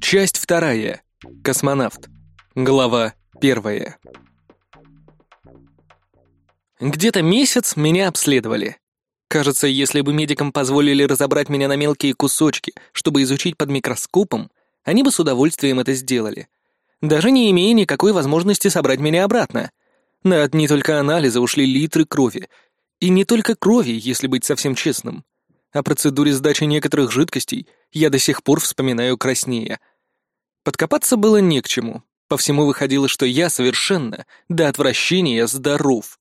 Часть вторая. Космонавт. Глава первая. Где-то месяц меня обследовали. Кажется, если бы медикам позволили разобрать меня на мелкие кусочки, чтобы изучить под микроскопом, они бы с удовольствием это сделали. Даже не имея никакой возможности собрать меня обратно. На одни только анализы ушли литры крови. И не только крови, если быть совсем честным. О процедуре сдачи некоторых жидкостей я до сих пор вспоминаю краснее. Подкопаться было не к чему. По всему выходило, что я совершенно, до отвращения, здоров.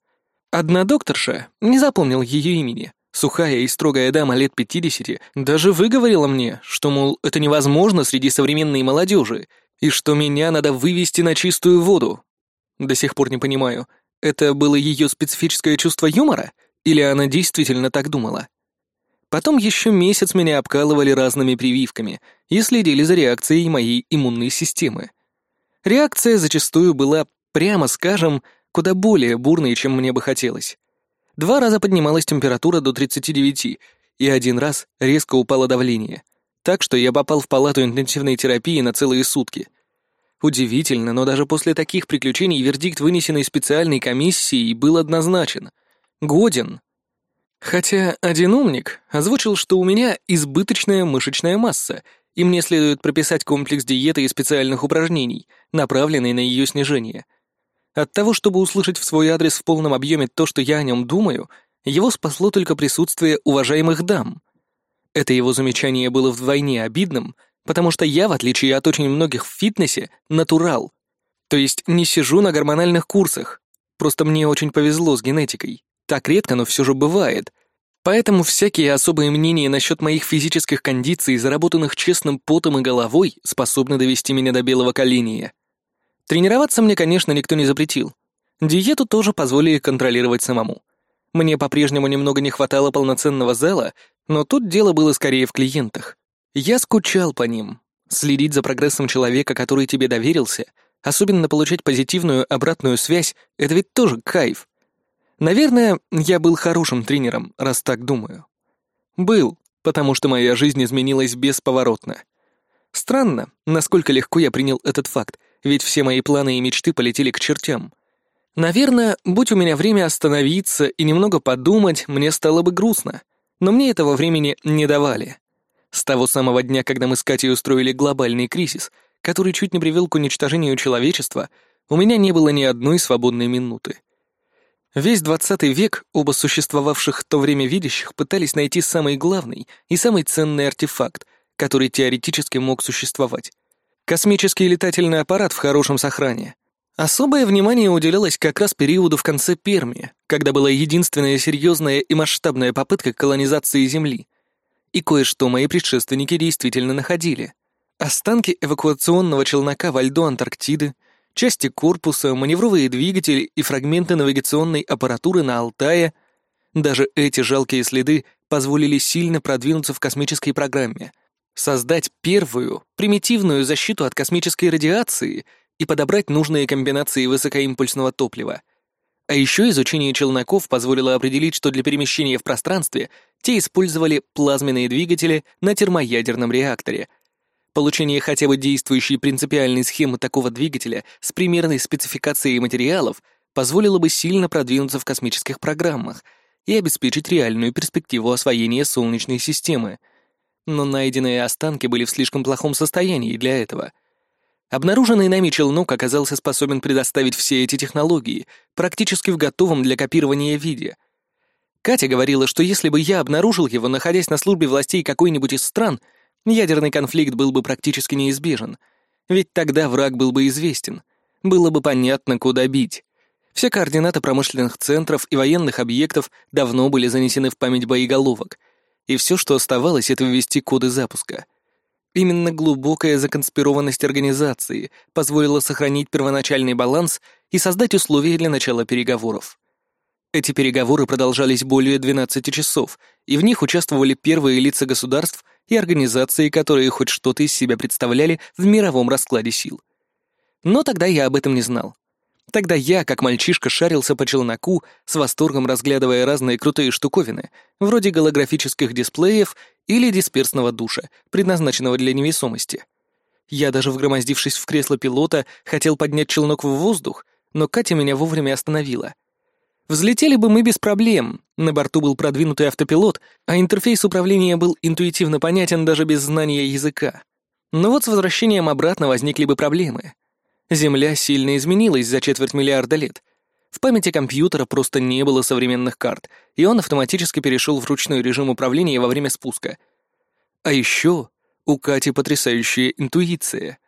Одна докторша, не запомнил ее имени, сухая и строгая дама лет пятидесяти, даже выговорила мне, что, мол, это невозможно среди современной молодежи, и что меня надо вывести на чистую воду. До сих пор не понимаю, это было ее специфическое чувство юмора, или она действительно так думала? Потом еще месяц меня обкалывали разными прививками и следили за реакцией моей иммунной системы. Реакция зачастую была, прямо скажем, куда более бурной, чем мне бы хотелось. Два раза поднималась температура до 39, и один раз резко упало давление, так что я попал в палату интенсивной терапии на целые сутки. Удивительно, но даже после таких приключений вердикт, вынесенный специальной комиссией, был однозначен. Годен. Хотя один умник озвучил, что у меня избыточная мышечная масса, и мне следует прописать комплекс диеты и специальных упражнений, направленный на ее снижение — от того, чтобы услышать в свой адрес в полном объеме то, что я о нем думаю, его спасло только присутствие уважаемых дам. Это его замечание было вдвойне обидным, потому что я, в отличие от очень многих в фитнесе, натурал. То есть не сижу на гормональных курсах. Просто мне очень повезло с генетикой. Так редко, но все же бывает. Поэтому всякие особые мнения насчет моих физических кондиций, заработанных честным потом и головой, способны довести меня до белого коленя. Тренироваться мне, конечно, никто не запретил. Диету тоже позволили контролировать самому. Мне по-прежнему немного не хватало полноценного зала, но тут дело было скорее в клиентах. Я скучал по ним. Следить за прогрессом человека, который тебе доверился, особенно получать позитивную обратную связь, это ведь тоже кайф. Наверное, я был хорошим тренером, раз так думаю. Был, потому что моя жизнь изменилась бесповоротно. Странно, насколько легко я принял этот факт, ведь все мои планы и мечты полетели к чертям. Наверное, будь у меня время остановиться и немного подумать, мне стало бы грустно. Но мне этого времени не давали. С того самого дня, когда мы с Катей устроили глобальный кризис, который чуть не привел к уничтожению человечества, у меня не было ни одной свободной минуты. Весь двадцатый век оба существовавших в то время видящих пытались найти самый главный и самый ценный артефакт, который теоретически мог существовать. Космический летательный аппарат в хорошем сохране. Особое внимание уделялось как раз периоду в конце Пермии, когда была единственная серьезная и масштабная попытка колонизации Земли. И кое-что мои предшественники действительно находили. Останки эвакуационного челнока во льду Антарктиды, части корпуса, маневровые двигатели и фрагменты навигационной аппаратуры на Алтае. Даже эти жалкие следы позволили сильно продвинуться в космической программе — создать первую, примитивную защиту от космической радиации и подобрать нужные комбинации высокоимпульсного топлива. А еще изучение челноков позволило определить, что для перемещения в пространстве те использовали плазменные двигатели на термоядерном реакторе. Получение хотя бы действующей принципиальной схемы такого двигателя с примерной спецификацией материалов позволило бы сильно продвинуться в космических программах и обеспечить реальную перспективу освоения Солнечной системы — но найденные останки были в слишком плохом состоянии для этого. Обнаруженный нами челнок оказался способен предоставить все эти технологии практически в готовом для копирования виде. Катя говорила, что если бы я обнаружил его, находясь на службе властей какой-нибудь из стран, ядерный конфликт был бы практически неизбежен. Ведь тогда враг был бы известен. Было бы понятно, куда бить. Все координаты промышленных центров и военных объектов давно были занесены в память боеголовок — и все, что оставалось, это ввести коды запуска. Именно глубокая законспированность организации позволила сохранить первоначальный баланс и создать условия для начала переговоров. Эти переговоры продолжались более 12 часов, и в них участвовали первые лица государств и организации, которые хоть что-то из себя представляли в мировом раскладе сил. Но тогда я об этом не знал. Тогда я, как мальчишка, шарился по челноку, с восторгом разглядывая разные крутые штуковины, вроде голографических дисплеев или дисперсного душа, предназначенного для невесомости. Я даже вгромоздившись в кресло пилота, хотел поднять челнок в воздух, но Катя меня вовремя остановила. Взлетели бы мы без проблем, на борту был продвинутый автопилот, а интерфейс управления был интуитивно понятен даже без знания языка. Но вот с возвращением обратно возникли бы проблемы. Земля сильно изменилась за четверть миллиарда лет. В памяти компьютера просто не было современных карт, и он автоматически перешел в ручной режим управления во время спуска. А еще у Кати потрясающая интуиция.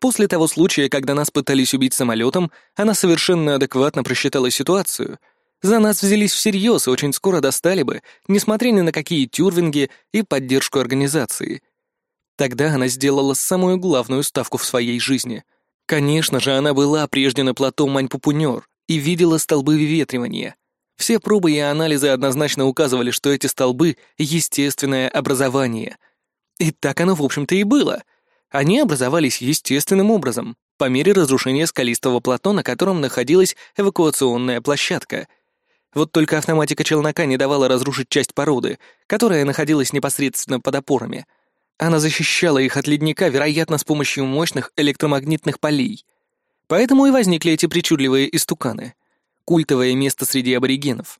После того случая, когда нас пытались убить самолетом, она совершенно адекватно просчитала ситуацию. За нас взялись всерьез и очень скоро достали бы, несмотря ни на какие тюрвинги и поддержку организации. Тогда она сделала самую главную ставку в своей жизни — Конечно же, она была прежде на плато Маньпупунер и видела столбы выветривания. Все пробы и анализы однозначно указывали, что эти столбы — естественное образование. И так оно, в общем-то, и было. Они образовались естественным образом, по мере разрушения скалистого плато, на котором находилась эвакуационная площадка. Вот только автоматика челнока не давала разрушить часть породы, которая находилась непосредственно под опорами — она защищала их от ледника, вероятно, с помощью мощных электромагнитных полей. Поэтому и возникли эти причудливые истуканы. Культовое место среди аборигенов.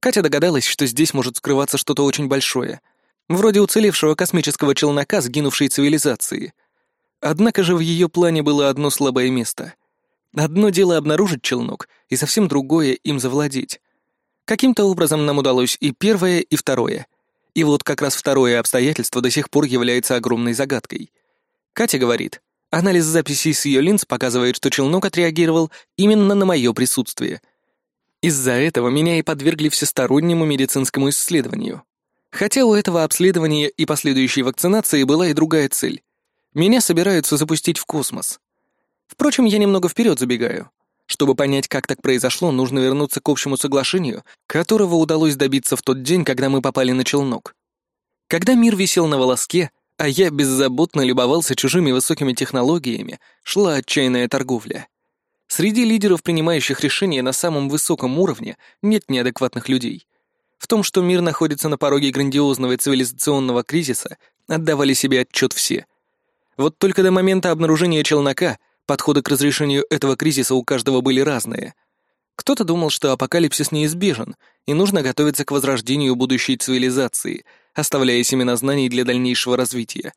Катя догадалась, что здесь может скрываться что-то очень большое. Вроде уцелевшего космического челнока сгинувшей цивилизации. Однако же в ее плане было одно слабое место. Одно дело обнаружить челнок, и совсем другое — им завладеть. Каким-то образом нам удалось и первое, и второе — и вот как раз второе обстоятельство до сих пор является огромной загадкой. Катя говорит, анализ записей с ее линз показывает, что челнок отреагировал именно на мое присутствие. Из-за этого меня и подвергли всестороннему медицинскому исследованию. Хотя у этого обследования и последующей вакцинации была и другая цель. Меня собираются запустить в космос. Впрочем, я немного вперед забегаю. Чтобы понять, как так произошло, нужно вернуться к общему соглашению, которого удалось добиться в тот день, когда мы попали на челнок. Когда мир висел на волоске, а я беззаботно любовался чужими высокими технологиями, шла отчаянная торговля. Среди лидеров, принимающих решения на самом высоком уровне, нет неадекватных людей. В том, что мир находится на пороге грандиозного цивилизационного кризиса, отдавали себе отчет все. Вот только до момента обнаружения челнока — Подходы к разрешению этого кризиса у каждого были разные. Кто-то думал, что апокалипсис неизбежен, и нужно готовиться к возрождению будущей цивилизации, оставляя семена знаний для дальнейшего развития.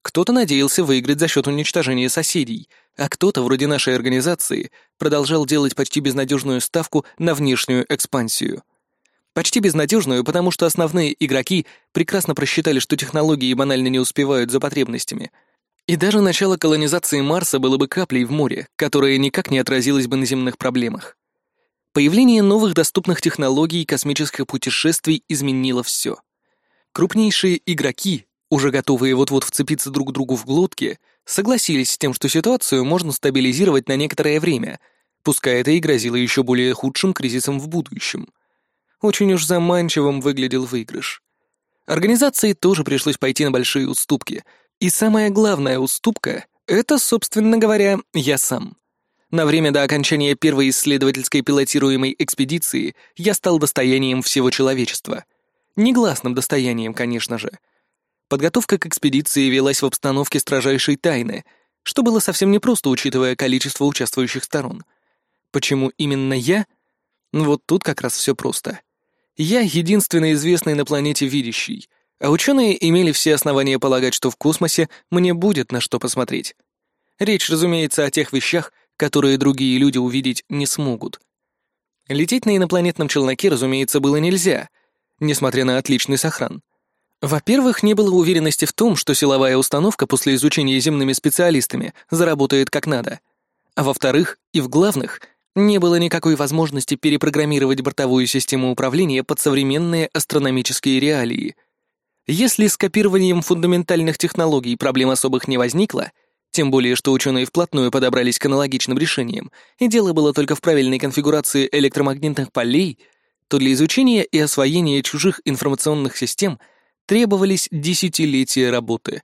Кто-то надеялся выиграть за счет уничтожения соседей, а кто-то, вроде нашей организации, продолжал делать почти безнадежную ставку на внешнюю экспансию. Почти безнадежную, потому что основные игроки прекрасно просчитали, что технологии банально не успевают за потребностями — и даже начало колонизации Марса было бы каплей в море, которая никак не отразилась бы на земных проблемах. Появление новых доступных технологий космических путешествий изменило все. Крупнейшие игроки, уже готовые вот-вот вцепиться друг другу в глотки, согласились с тем, что ситуацию можно стабилизировать на некоторое время, пускай это и грозило еще более худшим кризисом в будущем. Очень уж заманчивым выглядел выигрыш. Организации тоже пришлось пойти на большие уступки — и самая главная уступка — это, собственно говоря, я сам. На время до окончания первой исследовательской пилотируемой экспедиции я стал достоянием всего человечества. Негласным достоянием, конечно же. Подготовка к экспедиции велась в обстановке строжайшей тайны, что было совсем непросто, учитывая количество участвующих сторон. Почему именно я? Вот тут как раз все просто. Я единственный известный на планете видящий — а ученые имели все основания полагать, что в космосе мне будет на что посмотреть. Речь, разумеется, о тех вещах, которые другие люди увидеть не смогут. Лететь на инопланетном челноке, разумеется, было нельзя, несмотря на отличный сохран. Во-первых, не было уверенности в том, что силовая установка после изучения земными специалистами заработает как надо. А во-вторых, и в главных, не было никакой возможности перепрограммировать бортовую систему управления под современные астрономические реалии — если с копированием фундаментальных технологий проблем особых не возникло, тем более что ученые вплотную подобрались к аналогичным решениям, и дело было только в правильной конфигурации электромагнитных полей, то для изучения и освоения чужих информационных систем требовались десятилетия работы.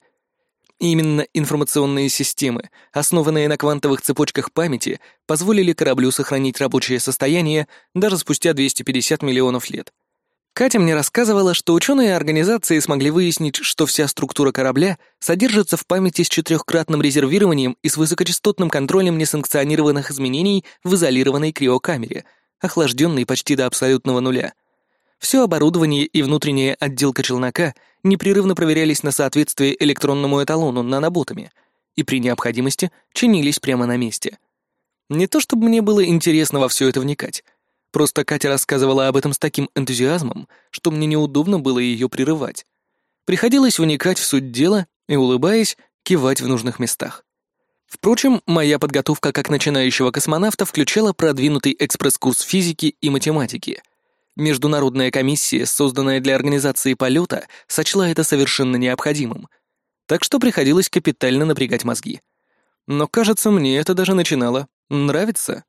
Именно информационные системы, основанные на квантовых цепочках памяти, позволили кораблю сохранить рабочее состояние даже спустя 250 миллионов лет. Катя мне рассказывала, что ученые организации смогли выяснить, что вся структура корабля содержится в памяти с четырехкратным резервированием и с высокочастотным контролем несанкционированных изменений в изолированной криокамере, охлажденной почти до абсолютного нуля. Все оборудование и внутренняя отделка челнока непрерывно проверялись на соответствие электронному эталону наноботами и при необходимости чинились прямо на месте. Не то чтобы мне было интересно во все это вникать, Просто Катя рассказывала об этом с таким энтузиазмом, что мне неудобно было ее прерывать. Приходилось вникать в суть дела и, улыбаясь, кивать в нужных местах. Впрочем, моя подготовка как начинающего космонавта включала продвинутый экспресс-курс физики и математики. Международная комиссия, созданная для организации полета, сочла это совершенно необходимым. Так что приходилось капитально напрягать мозги. Но, кажется, мне это даже начинало нравиться.